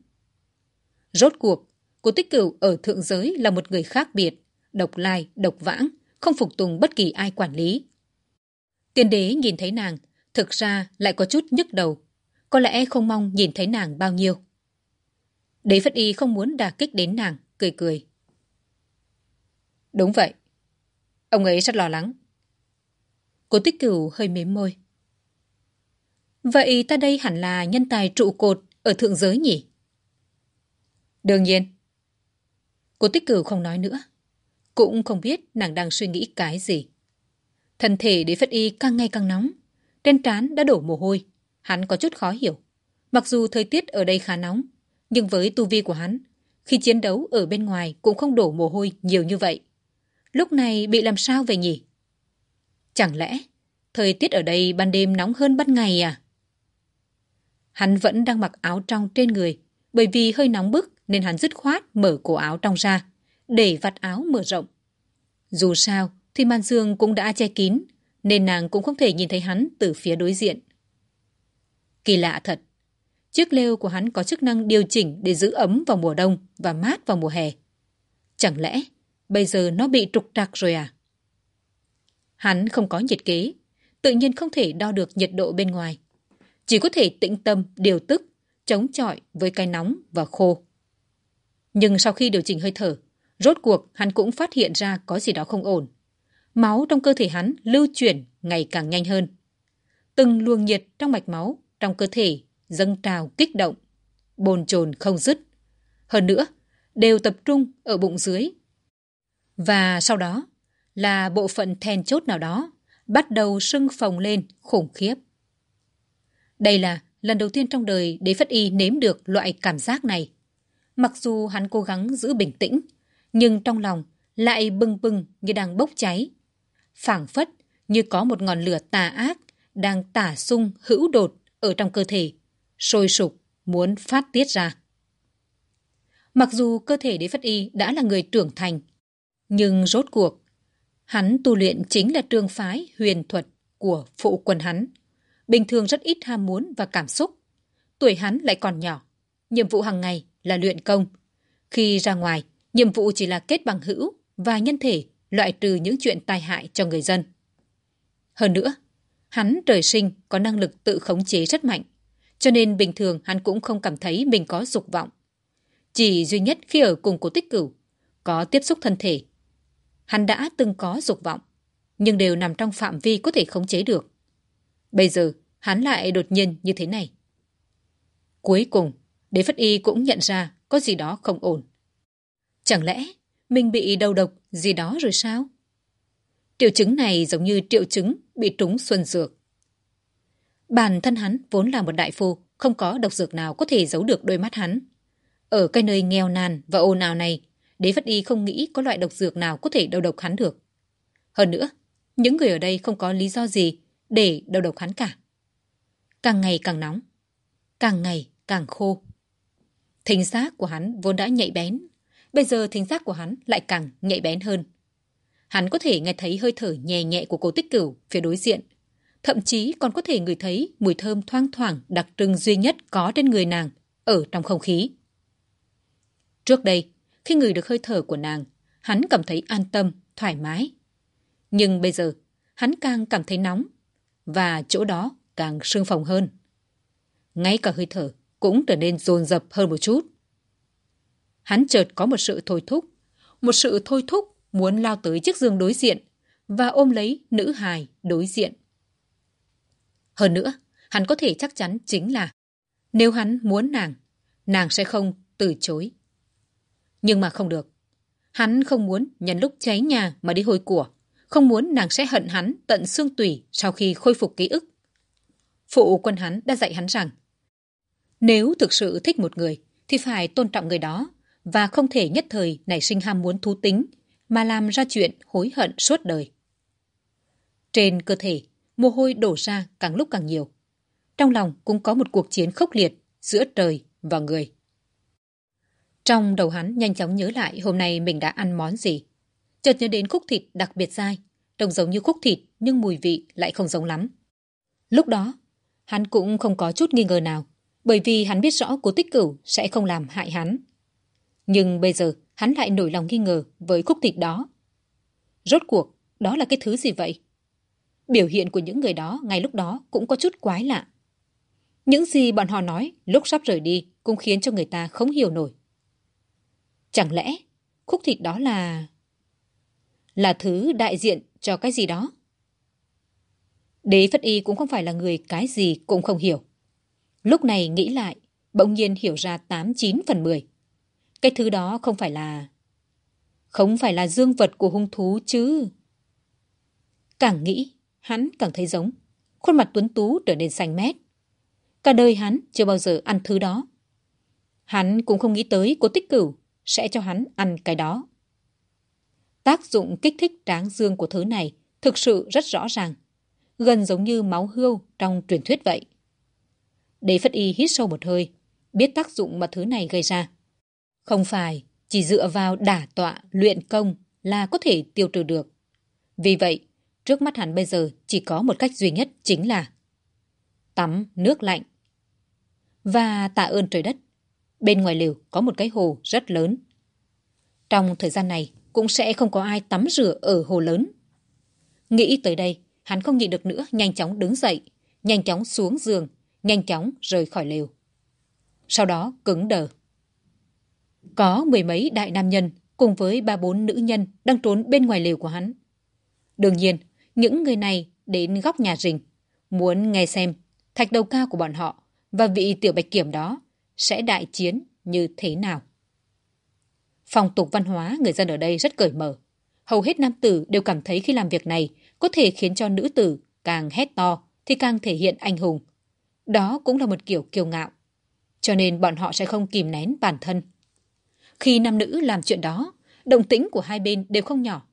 Rốt cuộc, cô tích cửu ở thượng giới là một người khác biệt, độc lai, độc vãng, không phục tùng bất kỳ ai quản lý. Tiên đế nhìn thấy nàng, thực ra lại có chút nhức đầu. Có lẽ không mong nhìn thấy nàng bao nhiêu. Đế Phất Y không muốn đả kích đến nàng, cười cười. Đúng vậy. Ông ấy rất lo lắng. Cô tích cửu hơi mếm môi. Vậy ta đây hẳn là nhân tài trụ cột ở thượng giới nhỉ? Đương nhiên. Cô tích cửu không nói nữa. Cũng không biết nàng đang suy nghĩ cái gì. Thân thể đế phất y càng ngày càng nóng. Trên trán đã đổ mồ hôi. Hắn có chút khó hiểu. Mặc dù thời tiết ở đây khá nóng, nhưng với tu vi của hắn, khi chiến đấu ở bên ngoài cũng không đổ mồ hôi nhiều như vậy. Lúc này bị làm sao về nhỉ? Chẳng lẽ thời tiết ở đây ban đêm nóng hơn ban ngày à? Hắn vẫn đang mặc áo trong trên người, bởi vì hơi nóng bức nên hắn dứt khoát mở cổ áo trong ra, để vạt áo mở rộng. Dù sao thì màn dương cũng đã che kín, nên nàng cũng không thể nhìn thấy hắn từ phía đối diện. Kỳ lạ thật, chiếc lêu của hắn có chức năng điều chỉnh để giữ ấm vào mùa đông và mát vào mùa hè. Chẳng lẽ bây giờ nó bị trục trặc rồi à? Hắn không có nhiệt kế, tự nhiên không thể đo được nhiệt độ bên ngoài. Chỉ có thể tĩnh tâm, điều tức, chống chọi với cái nóng và khô. Nhưng sau khi điều chỉnh hơi thở, rốt cuộc hắn cũng phát hiện ra có gì đó không ổn. Máu trong cơ thể hắn lưu chuyển ngày càng nhanh hơn. Từng luồng nhiệt trong mạch máu, trong cơ thể dâng trào kích động, bồn chồn không dứt. Hơn nữa, đều tập trung ở bụng dưới. Và sau đó là bộ phận then chốt nào đó bắt đầu sưng phồng lên khủng khiếp. Đây là lần đầu tiên trong đời Đế Phất Y nếm được loại cảm giác này. Mặc dù hắn cố gắng giữ bình tĩnh, nhưng trong lòng lại bừng bừng như đang bốc cháy. phảng phất như có một ngọn lửa tà ác đang tả sung hữu đột ở trong cơ thể, sôi sục muốn phát tiết ra. Mặc dù cơ thể Đế Phất Y đã là người trưởng thành, nhưng rốt cuộc, hắn tu luyện chính là trường phái huyền thuật của phụ quân hắn. Bình thường rất ít ham muốn và cảm xúc. Tuổi hắn lại còn nhỏ, nhiệm vụ hàng ngày là luyện công. Khi ra ngoài, nhiệm vụ chỉ là kết bằng hữu và nhân thể loại trừ những chuyện tai hại cho người dân. Hơn nữa, hắn trời sinh có năng lực tự khống chế rất mạnh, cho nên bình thường hắn cũng không cảm thấy mình có dục vọng. Chỉ duy nhất khi ở cùng cố tích cửu, có tiếp xúc thân thể. Hắn đã từng có dục vọng, nhưng đều nằm trong phạm vi có thể khống chế được. Bây giờ, hắn lại đột nhiên như thế này. Cuối cùng, Đế Phất Y cũng nhận ra có gì đó không ổn. Chẳng lẽ mình bị đầu độc gì đó rồi sao? Triệu chứng này giống như triệu chứng bị trúng xuân dược. Bản thân hắn vốn là một đại phu, không có độc dược nào có thể giấu được đôi mắt hắn. Ở cái nơi nghèo nàn và ồn ào này, Đế Phất Y không nghĩ có loại độc dược nào có thể đầu độc hắn được. Hơn nữa, những người ở đây không có lý do gì để đầu độc hắn cả. Càng ngày càng nóng, càng ngày càng khô. Thính giác của hắn vốn đã nhạy bén, bây giờ thính giác của hắn lại càng nhạy bén hơn. Hắn có thể nghe thấy hơi thở nhẹ nhẹ của cô tích cửu phía đối diện, thậm chí còn có thể ngửi thấy mùi thơm thoang thoảng đặc trưng duy nhất có trên người nàng ở trong không khí. Trước đây, khi ngửi được hơi thở của nàng, hắn cảm thấy an tâm, thoải mái. Nhưng bây giờ, hắn càng cảm thấy nóng, và chỗ đó càng sưng phồng hơn. Ngay cả hơi thở cũng trở nên dồn dập hơn một chút. Hắn chợt có một sự thôi thúc, một sự thôi thúc muốn lao tới chiếc giường đối diện và ôm lấy nữ hài đối diện. Hơn nữa, hắn có thể chắc chắn chính là nếu hắn muốn nàng, nàng sẽ không từ chối. Nhưng mà không được. Hắn không muốn nhân lúc cháy nhà mà đi hồi của, không muốn nàng sẽ hận hắn tận xương tủy sau khi khôi phục ký ức. Phụ quân hắn đã dạy hắn rằng nếu thực sự thích một người thì phải tôn trọng người đó và không thể nhất thời nảy sinh ham muốn thú tính mà làm ra chuyện hối hận suốt đời. Trên cơ thể, mồ hôi đổ ra càng lúc càng nhiều. Trong lòng cũng có một cuộc chiến khốc liệt giữa trời và người. Trong đầu hắn nhanh chóng nhớ lại hôm nay mình đã ăn món gì. Chợt nhớ đến khúc thịt đặc biệt dai, trông giống như khúc thịt nhưng mùi vị lại không giống lắm. Lúc đó, hắn cũng không có chút nghi ngờ nào, bởi vì hắn biết rõ cố tích cửu sẽ không làm hại hắn. Nhưng bây giờ hắn lại nổi lòng nghi ngờ với khúc thịt đó. Rốt cuộc, đó là cái thứ gì vậy? Biểu hiện của những người đó ngay lúc đó cũng có chút quái lạ. Những gì bọn họ nói lúc sắp rời đi cũng khiến cho người ta không hiểu nổi. Chẳng lẽ khúc thịt đó là là thứ đại diện cho cái gì đó? Đế Phất Y cũng không phải là người cái gì cũng không hiểu. Lúc này nghĩ lại, bỗng nhiên hiểu ra 89 phần 10. Cái thứ đó không phải là... Không phải là dương vật của hung thú chứ. Càng nghĩ, hắn càng thấy giống. Khuôn mặt tuấn tú trở nên xanh mét. Cả đời hắn chưa bao giờ ăn thứ đó. Hắn cũng không nghĩ tới cô tích cửu sẽ cho hắn ăn cái đó. Tác dụng kích thích tráng dương của thứ này thực sự rất rõ ràng, gần giống như máu hươu trong truyền thuyết vậy. Đế Phất Y hít sâu một hơi, biết tác dụng mà thứ này gây ra. Không phải chỉ dựa vào đả tọa, luyện công là có thể tiêu trừ được. Vì vậy, trước mắt hắn bây giờ chỉ có một cách duy nhất chính là tắm nước lạnh. Và tạ ơn trời đất, bên ngoài lều có một cái hồ rất lớn. Trong thời gian này cũng sẽ không có ai tắm rửa ở hồ lớn. Nghĩ tới đây, hắn không nhịn được nữa, nhanh chóng đứng dậy, nhanh chóng xuống giường, nhanh chóng rời khỏi lều. Sau đó cứng đờ. Có mười mấy đại nam nhân cùng với ba bốn nữ nhân đang trốn bên ngoài lều của hắn. Đương nhiên, những người này đến góc nhà rình, muốn nghe xem thạch đầu cao của bọn họ và vị tiểu bạch kiểm đó sẽ đại chiến như thế nào. Phong tục văn hóa người dân ở đây rất cởi mở. Hầu hết nam tử đều cảm thấy khi làm việc này có thể khiến cho nữ tử càng hét to thì càng thể hiện anh hùng. Đó cũng là một kiểu kiêu ngạo. Cho nên bọn họ sẽ không kìm nén bản thân. Khi nam nữ làm chuyện đó, động tĩnh của hai bên đều không nhỏ.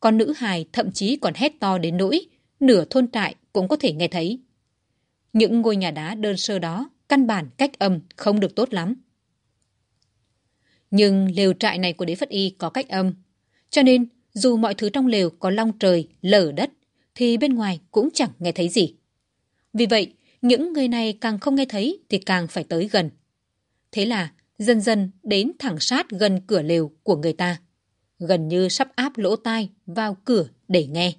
Con nữ hài thậm chí còn hét to đến nỗi nửa thôn trại cũng có thể nghe thấy. Những ngôi nhà đá đơn sơ đó căn bản cách âm không được tốt lắm. Nhưng lều trại này của đế Phất Y có cách âm. Cho nên, dù mọi thứ trong lều có long trời, lở đất, thì bên ngoài cũng chẳng nghe thấy gì. Vì vậy, những người này càng không nghe thấy thì càng phải tới gần. Thế là dần dần đến thẳng sát gần cửa lều của người ta, gần như sắp áp lỗ tai vào cửa để nghe.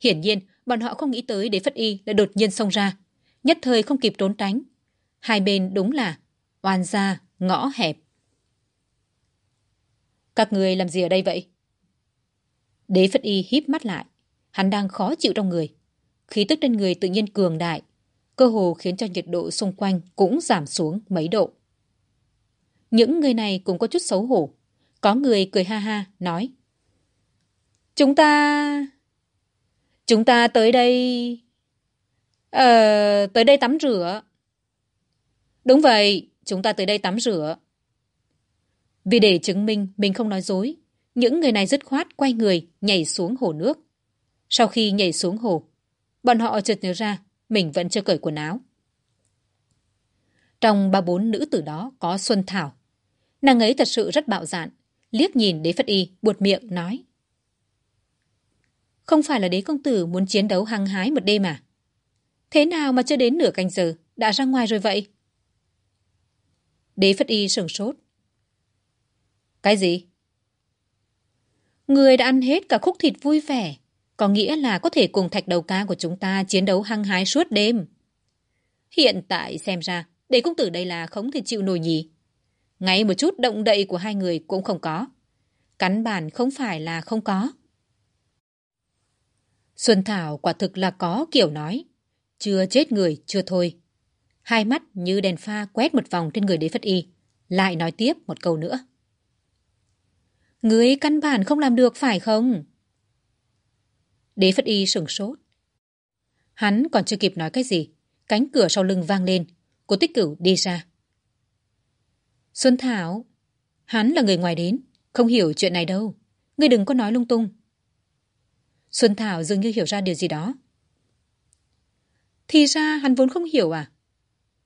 Hiển nhiên, bọn họ không nghĩ tới đế Phất Y lại đột nhiên xông ra, nhất thời không kịp trốn tránh. Hai bên đúng là oan gia, ngõ hẹp. Các người làm gì ở đây vậy? Đế Phất Y híp mắt lại. Hắn đang khó chịu trong người. Khí tức trên người tự nhiên cường đại. Cơ hồ khiến cho nhiệt độ xung quanh cũng giảm xuống mấy độ. Những người này cũng có chút xấu hổ. Có người cười ha ha, nói. Chúng ta... Chúng ta tới đây... Ờ... tới đây tắm rửa. Đúng vậy, chúng ta tới đây tắm rửa. Vì để chứng minh mình không nói dối, những người này dứt khoát quay người nhảy xuống hồ nước. Sau khi nhảy xuống hồ, bọn họ chợt nhớ ra mình vẫn chưa cởi quần áo. Trong ba bốn nữ tử đó có Xuân Thảo. Nàng ấy thật sự rất bạo dạn, liếc nhìn đế Phất Y, buột miệng, nói. Không phải là đế công tử muốn chiến đấu hăng hái một đêm à? Thế nào mà chưa đến nửa canh giờ, đã ra ngoài rồi vậy? Đế Phất Y sửng sốt. Cái gì? Người đã ăn hết cả khúc thịt vui vẻ, có nghĩa là có thể cùng thạch đầu ca của chúng ta chiến đấu hăng hái suốt đêm. Hiện tại xem ra, để công tử đây là không thể chịu nổi nhỉ. Ngay một chút động đậy của hai người cũng không có. Cắn bản không phải là không có. Xuân Thảo quả thực là có kiểu nói. Chưa chết người, chưa thôi. Hai mắt như đèn pha quét một vòng trên người đế phất y. Lại nói tiếp một câu nữa. Người căn bản không làm được phải không? Đế phất y sửng sốt. Hắn còn chưa kịp nói cái gì. Cánh cửa sau lưng vang lên. Cô tích cửu đi ra. Xuân Thảo, hắn là người ngoài đến, không hiểu chuyện này đâu. Ngươi đừng có nói lung tung. Xuân Thảo dường như hiểu ra điều gì đó. Thì ra hắn vốn không hiểu à?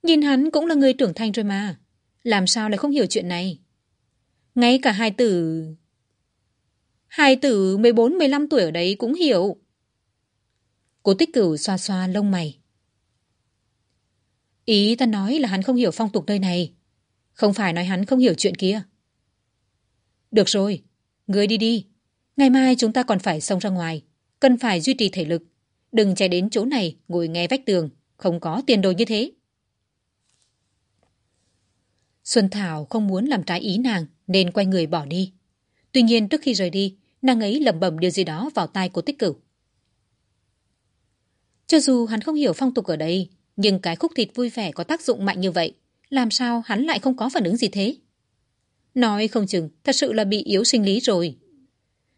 Nhìn hắn cũng là người trưởng thành rồi mà. Làm sao lại không hiểu chuyện này? Ngay cả hai tử... Hai tử 14-15 tuổi ở đấy cũng hiểu. Cố tích cửu xoa xoa lông mày. Ý ta nói là hắn không hiểu phong tục nơi này. Không phải nói hắn không hiểu chuyện kia. Được rồi, ngươi đi đi. Ngày mai chúng ta còn phải xông ra ngoài. Cần phải duy trì thể lực. Đừng chạy đến chỗ này ngồi nghe vách tường. Không có tiền đồ như thế. Xuân Thảo không muốn làm trái ý nàng nên quay người bỏ đi. Tuy nhiên trước khi rời đi, nàng ấy lẩm bẩm điều gì đó vào tai của tích cửu. Cho dù hắn không hiểu phong tục ở đây, nhưng cái khúc thịt vui vẻ có tác dụng mạnh như vậy. Làm sao hắn lại không có phản ứng gì thế? Nói không chừng, thật sự là bị yếu sinh lý rồi.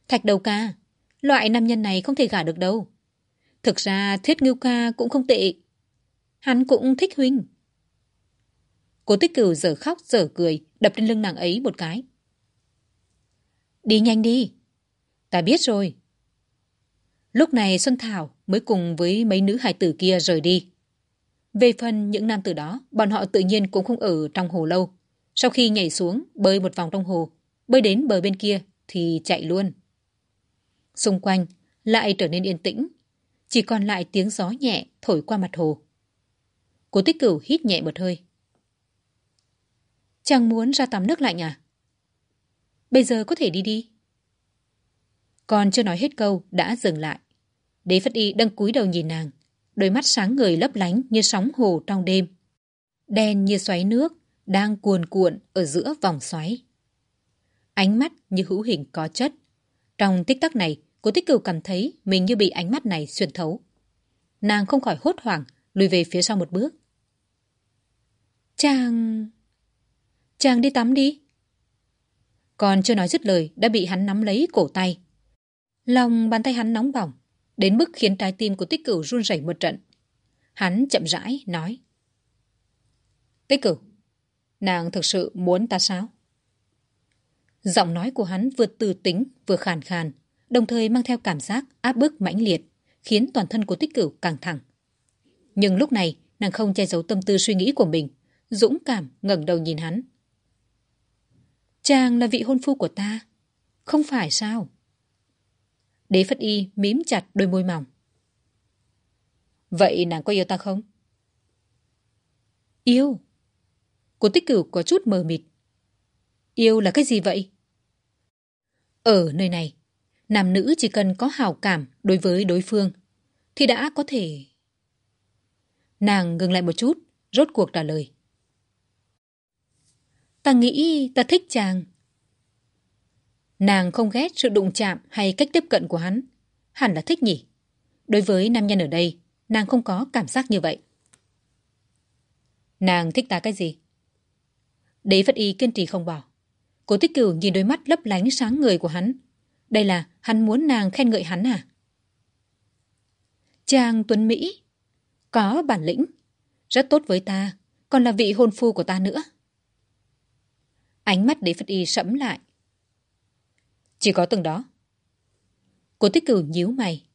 Thạch đầu ca, loại nam nhân này không thể gả được đâu. Thực ra thiết ngưu ca cũng không tệ. Hắn cũng thích huynh. Cố tích cửu giờ khóc giờ cười, đập lên lưng nàng ấy một cái. Đi nhanh đi. Ta biết rồi. Lúc này Xuân Thảo mới cùng với mấy nữ hài tử kia rời đi. Về phần những nam tử đó, bọn họ tự nhiên cũng không ở trong hồ lâu. Sau khi nhảy xuống, bơi một vòng trong hồ, bơi đến bờ bên kia thì chạy luôn. Xung quanh lại trở nên yên tĩnh, chỉ còn lại tiếng gió nhẹ thổi qua mặt hồ. Cố tích cửu hít nhẹ một hơi. Chàng muốn ra tắm nước lạnh à? Bây giờ có thể đi đi. Còn chưa nói hết câu, đã dừng lại. Đế Phất Y đang cúi đầu nhìn nàng đôi mắt sáng người lấp lánh như sóng hồ trong đêm. Đen như xoáy nước, đang cuồn cuộn ở giữa vòng xoáy. Ánh mắt như hữu hình có chất. Trong tích tắc này, cô tích cửu cảm thấy mình như bị ánh mắt này xuyên thấu. Nàng không khỏi hốt hoảng, lùi về phía sau một bước. Chàng... Chàng đi tắm đi. Còn chưa nói dứt lời đã bị hắn nắm lấy cổ tay. Lòng bàn tay hắn nóng bỏng, đến mức khiến trái tim của tích cửu run rẩy một trận. Hắn chậm rãi nói. Tích cửu, nàng thực sự muốn ta sao? Giọng nói của hắn vừa từ tính vừa khàn khàn, đồng thời mang theo cảm giác áp bức mãnh liệt, khiến toàn thân của tích cửu căng thẳng. Nhưng lúc này, nàng không che giấu tâm tư suy nghĩ của mình, dũng cảm ngẩng đầu nhìn hắn. Chàng là vị hôn phu của ta, không phải sao? Đế Phất Y mím chặt đôi môi mỏng. Vậy nàng có yêu ta không? Yêu. Cô tích cửu có chút mờ mịt. Yêu là cái gì vậy? Ở nơi này, nam nữ chỉ cần có hào cảm đối với đối phương thì đã có thể... Nàng ngừng lại một chút, rốt cuộc trả lời. Ta nghĩ ta thích chàng. Nàng không ghét sự đụng chạm hay cách tiếp cận của hắn. Hẳn là thích nhỉ. Đối với nam nhân ở đây, nàng không có cảm giác như vậy. Nàng thích ta cái gì? Đế Phất Y kiên trì không bỏ. Cố tích cửu nhìn đôi mắt lấp lánh sáng người của hắn. Đây là hắn muốn nàng khen ngợi hắn à? Chàng Tuấn Mỹ, có bản lĩnh, rất tốt với ta, còn là vị hôn phu của ta nữa. Ánh mắt đế Phất Y sẫm lại. Chỉ có từng đó. Cô tích cửu nhíu mày.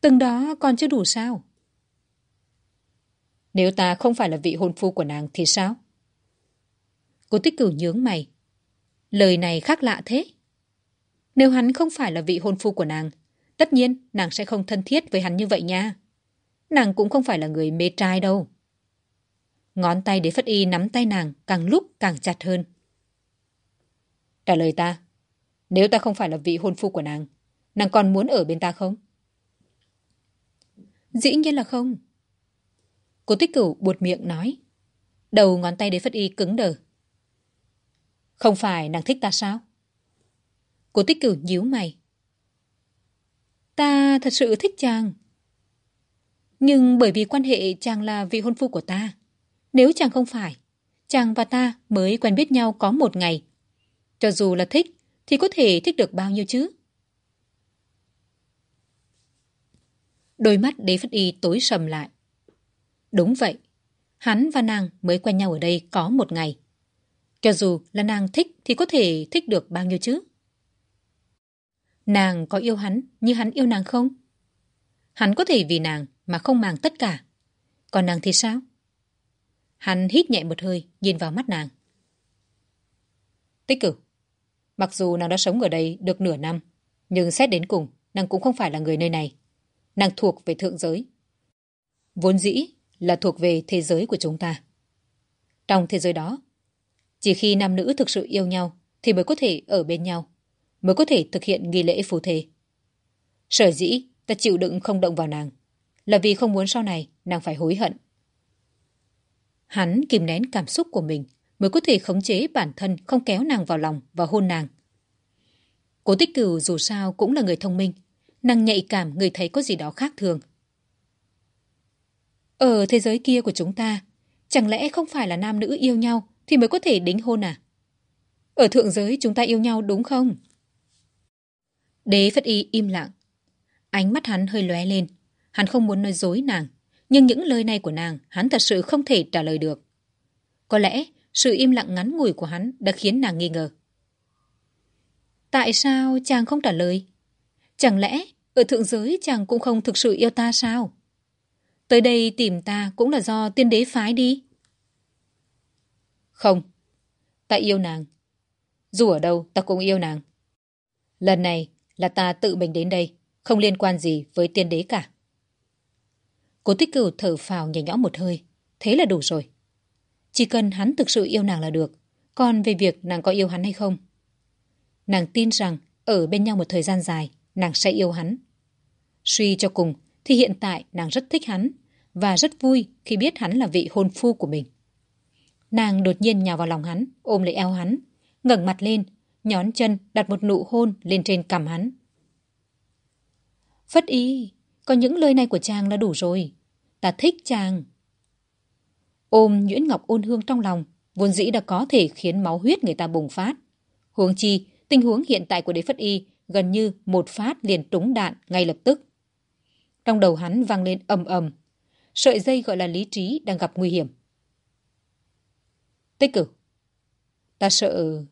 Từng đó còn chưa đủ sao? Nếu ta không phải là vị hôn phu của nàng thì sao? Cô tích cửu nhướng mày. Lời này khác lạ thế. Nếu hắn không phải là vị hôn phu của nàng, tất nhiên nàng sẽ không thân thiết với hắn như vậy nha. Nàng cũng không phải là người mê trai đâu. Ngón tay đế phất y nắm tay nàng càng lúc càng chặt hơn. Trả lời ta. Nếu ta không phải là vị hôn phu của nàng, nàng còn muốn ở bên ta không? Dĩ nhiên là không. Cô tích cửu buột miệng nói. Đầu ngón tay đế phất y cứng đờ. Không phải nàng thích ta sao? Cô tích cửu nhíu mày. Ta thật sự thích chàng. Nhưng bởi vì quan hệ chàng là vị hôn phu của ta. Nếu chàng không phải, chàng và ta mới quen biết nhau có một ngày. Cho dù là thích, thì có thể thích được bao nhiêu chứ? Đôi mắt đế phất y tối sầm lại. Đúng vậy, hắn và nàng mới quen nhau ở đây có một ngày. Cho dù là nàng thích thì có thể thích được bao nhiêu chứ? Nàng có yêu hắn như hắn yêu nàng không? Hắn có thể vì nàng mà không màng tất cả. Còn nàng thì sao? Hắn hít nhẹ một hơi, nhìn vào mắt nàng. Tích cử. Mặc dù nàng đã sống ở đây được nửa năm, nhưng xét đến cùng, nàng cũng không phải là người nơi này. Nàng thuộc về thượng giới. Vốn dĩ là thuộc về thế giới của chúng ta. Trong thế giới đó, chỉ khi nam nữ thực sự yêu nhau thì mới có thể ở bên nhau, mới có thể thực hiện nghi lễ phù thề. Sở dĩ ta chịu đựng không động vào nàng, là vì không muốn sau này nàng phải hối hận. Hắn kìm nén cảm xúc của mình mới có thể khống chế bản thân không kéo nàng vào lòng và hôn nàng. Cố tích cửu dù sao cũng là người thông minh, nàng nhạy cảm người thấy có gì đó khác thường. Ở thế giới kia của chúng ta, chẳng lẽ không phải là nam nữ yêu nhau thì mới có thể đính hôn à? Ở thượng giới chúng ta yêu nhau đúng không? Đế Phất Y im lặng. Ánh mắt hắn hơi lóe lên. Hắn không muốn nói dối nàng. Nhưng những lời này của nàng hắn thật sự không thể trả lời được. Có lẽ sự im lặng ngắn ngủi của hắn đã khiến nàng nghi ngờ. Tại sao chàng không trả lời? Chẳng lẽ ở thượng giới chàng cũng không thực sự yêu ta sao? Tới đây tìm ta cũng là do tiên đế phái đi. Không, ta yêu nàng. Dù ở đâu ta cũng yêu nàng. Lần này là ta tự mình đến đây, không liên quan gì với tiên đế cả. Cố tích cửu thở phào nhẹ nhõm một hơi, thế là đủ rồi. Chỉ cần hắn thực sự yêu nàng là được, còn về việc nàng có yêu hắn hay không. Nàng tin rằng ở bên nhau một thời gian dài, nàng sẽ yêu hắn. Suy cho cùng thì hiện tại nàng rất thích hắn và rất vui khi biết hắn là vị hôn phu của mình. Nàng đột nhiên nhào vào lòng hắn, ôm lấy eo hắn, ngẩng mặt lên, nhón chân đặt một nụ hôn lên trên cằm hắn. Phất y, có những lời này của chàng là đủ rồi. Ta thích chàng. Ôm Nguyễn Ngọc ôn hương trong lòng, vốn dĩ đã có thể khiến máu huyết người ta bùng phát. Huống chi, tình huống hiện tại của đế Phất y gần như một phát liền trúng đạn ngay lập tức. Trong đầu hắn vang lên ầm ầm. Sợi dây gọi là lý trí đang gặp nguy hiểm. Tích cử. Ta sợ...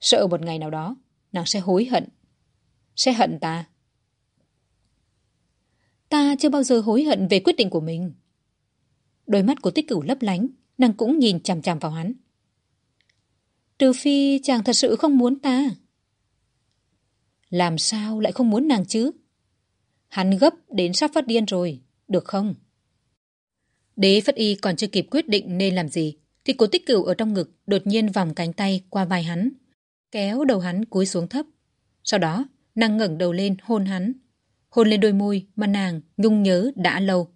Sợ một ngày nào đó, nàng sẽ hối hận. Sẽ hận ta. Ta chưa bao giờ hối hận về quyết định của mình. Đôi mắt của tích cửu lấp lánh, nàng cũng nhìn chằm chằm vào hắn. Trừ phi chàng thật sự không muốn ta. Làm sao lại không muốn nàng chứ? Hắn gấp đến sắp phát điên rồi, được không? Đế Phất Y còn chưa kịp quyết định nên làm gì, thì cố tích cửu ở trong ngực đột nhiên vòng cánh tay qua vai hắn, kéo đầu hắn cúi xuống thấp. Sau đó, nàng ngẩng đầu lên hôn hắn, hôn lên đôi môi mà nàng nhung nhớ đã lâu.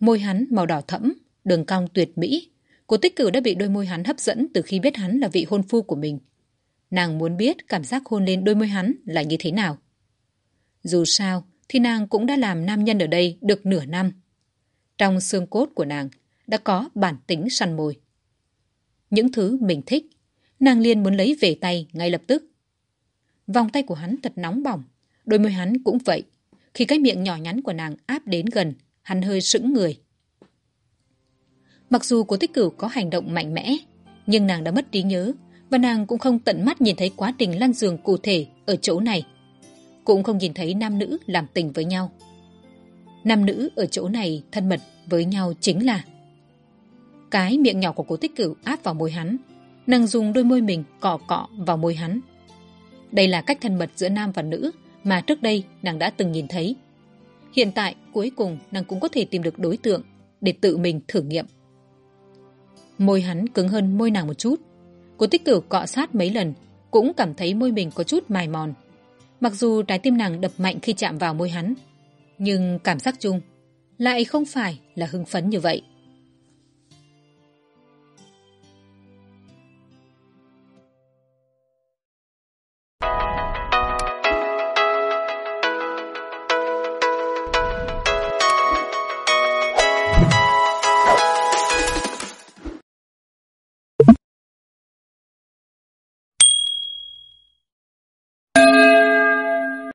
Môi hắn màu đỏ thẫm, đường cong tuyệt mỹ. cô tích cử đã bị đôi môi hắn hấp dẫn từ khi biết hắn là vị hôn phu của mình. Nàng muốn biết cảm giác hôn lên đôi môi hắn là như thế nào. Dù sao, thì nàng cũng đã làm nam nhân ở đây được nửa năm. Trong xương cốt của nàng đã có bản tính săn mồi. Những thứ mình thích, nàng liền muốn lấy về tay ngay lập tức. Vòng tay của hắn thật nóng bỏng, đôi môi hắn cũng vậy. Khi cái miệng nhỏ nhắn của nàng áp đến gần, hắn hơi sững người. Mặc dù cố tích cửu có hành động mạnh mẽ, nhưng nàng đã mất trí nhớ và nàng cũng không tận mắt nhìn thấy quá trình lăn giường cụ thể ở chỗ này. Cũng không nhìn thấy nam nữ làm tình với nhau. Nam nữ ở chỗ này thân mật với nhau chính là cái miệng nhỏ của cố tích cửu áp vào môi hắn nàng dùng đôi môi mình cọ cọ vào môi hắn đây là cách thân mật giữa nam và nữ mà trước đây nàng đã từng nhìn thấy hiện tại, cuối cùng, nàng cũng có thể tìm được đối tượng để tự mình thử nghiệm. Môi hắn cứng hơn môi nàng một chút. Cô tích cửu cọ sát mấy lần, cũng cảm thấy môi mình có chút mài mòn. Mặc dù trái tim nàng đập mạnh khi chạm vào môi hắn, nhưng cảm giác chung lại không phải là hưng phấn như vậy.